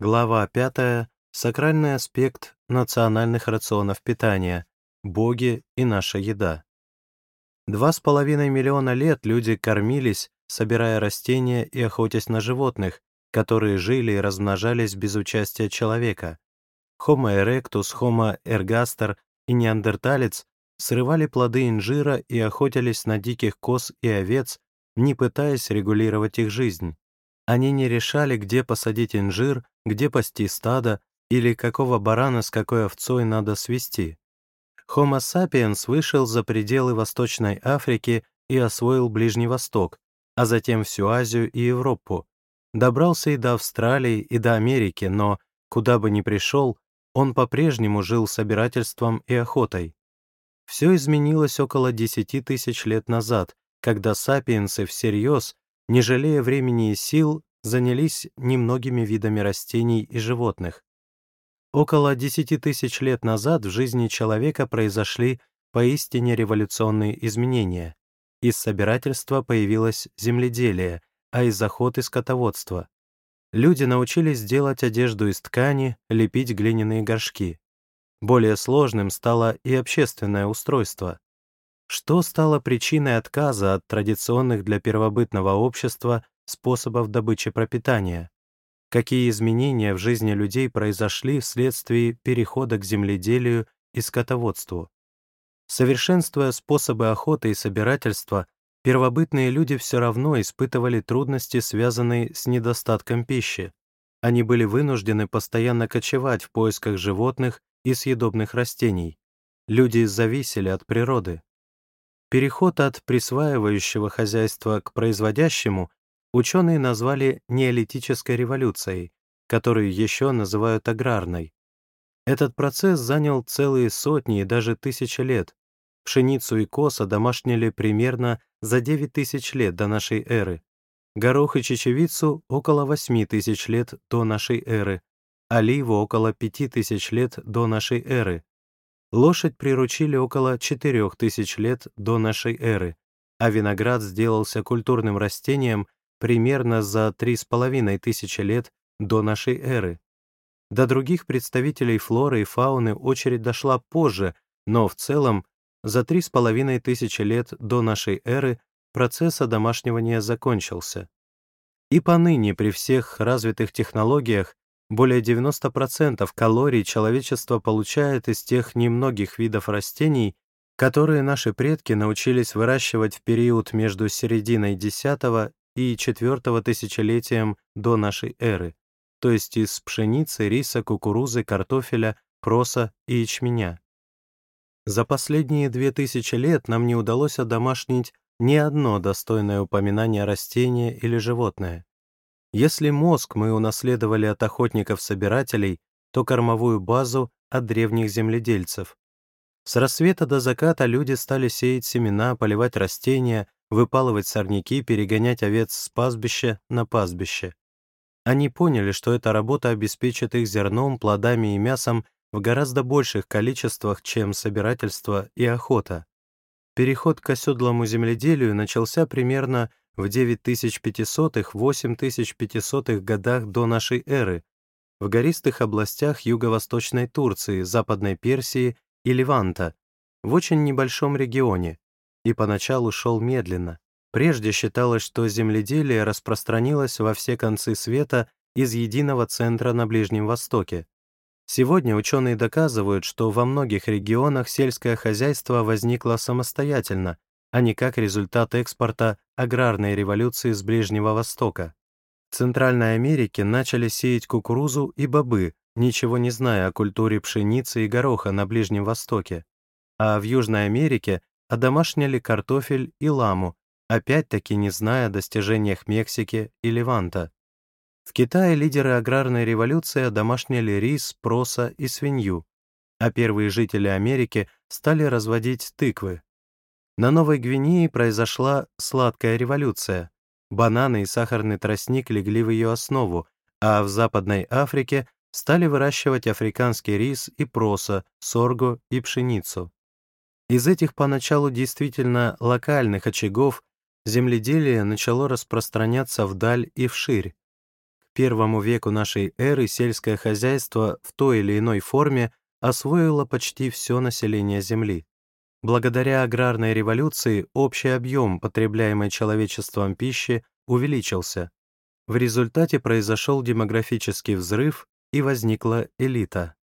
Глава 5. Сакральный аспект национальных рационов питания. Боги и наша еда. Два с половиной миллиона лет люди кормились, собирая растения и охотясь на животных, которые жили и размножались без участия человека. Homo erectus, Homo ergaster и неандерталец срывали плоды инжира и охотились на диких коз и овец, не пытаясь регулировать их жизнь. Они не решали, где посадить инжир, где пасти стадо или какого барана с какой овцой надо свести. Homo sapiens вышел за пределы Восточной Африки и освоил Ближний Восток, а затем всю Азию и Европу. Добрался и до Австралии, и до Америки, но, куда бы ни пришел, он по-прежнему жил собирательством и охотой. Все изменилось около 10 тысяч лет назад, когда сапиенсы всерьез не жалея времени и сил, занялись немногими видами растений и животных. Около 10 тысяч лет назад в жизни человека произошли поистине революционные изменения. Из собирательства появилось земледелие, а из охоты — скотоводство. Люди научились делать одежду из ткани, лепить глиняные горшки. Более сложным стало и общественное устройство. Что стало причиной отказа от традиционных для первобытного общества способов добычи пропитания? Какие изменения в жизни людей произошли вследствие перехода к земледелию и скотоводству? Совершенствуя способы охоты и собирательства, первобытные люди все равно испытывали трудности, связанные с недостатком пищи. Они были вынуждены постоянно кочевать в поисках животных и съедобных растений. Люди зависели от природы. Переход от присваивающего хозяйства к производящему ученые назвали неолитической революцией, которую еще называют аграрной. Этот процесс занял целые сотни и даже тысячи лет. Пшеницу и коса домашнили примерно за 9 тысяч лет до нашей эры, горох и чечевицу — около 8 тысяч лет до нашей эры, оливу — около 5 тысяч лет до нашей эры, Лошадь приручили около 4000 лет до нашей эры, а виноград сделался культурным растением примерно за 3500 лет до нашей эры. До других представителей флоры и фауны очередь дошла позже, но в целом за 3500 лет до нашей эры процесс одомашнивания закончился. И поныне при всех развитых технологиях более 90% калорий человечество получает из тех немногих видов растений, которые наши предки научились выращивать в период между серединой X и IV тысячелетием до нашей эры, то есть из пшеницы, риса, кукурузы, картофеля, проса и ячменя. За последние 2000 лет нам не удалось одомашнить ни одно достойное упоминание растения или животное. Если мозг мы унаследовали от охотников-собирателей, то кормовую базу — от древних земледельцев. С рассвета до заката люди стали сеять семена, поливать растения, выпалывать сорняки, перегонять овец с пастбища на пастбище. Они поняли, что эта работа обеспечит их зерном, плодами и мясом в гораздо больших количествах, чем собирательство и охота. Переход к оседлому земледелию начался примерно в 9500-8500 годах до нашей эры в гористых областях юго-восточной Турции, Западной Персии и Леванта, в очень небольшом регионе, и поначалу шел медленно. Прежде считалось, что земледелие распространилось во все концы света из единого центра на Ближнем Востоке. Сегодня ученые доказывают, что во многих регионах сельское хозяйство возникло самостоятельно, а не как результат экспорта аграрной революции с Ближнего Востока. В Центральной Америке начали сеять кукурузу и бобы, ничего не зная о культуре пшеницы и гороха на Ближнем Востоке. А в Южной Америке одомашняли картофель и ламу, опять-таки не зная о достижениях Мексики и Леванта. В Китае лидеры аграрной революции одомашняли рис, проса и свинью, а первые жители Америки стали разводить тыквы, на Новой Гвинее произошла сладкая революция. Бананы и сахарный тростник легли в ее основу, а в Западной Африке стали выращивать африканский рис и проса, сорго и пшеницу. Из этих поначалу действительно локальных очагов земледелие начало распространяться вдаль и вширь. Первому веку нашей эры сельское хозяйство в той или иной форме освоило почти все население Земли. Благодаря аграрной революции общий объем потребляемой человечеством пищи увеличился. В результате произошел демографический взрыв и возникла элита.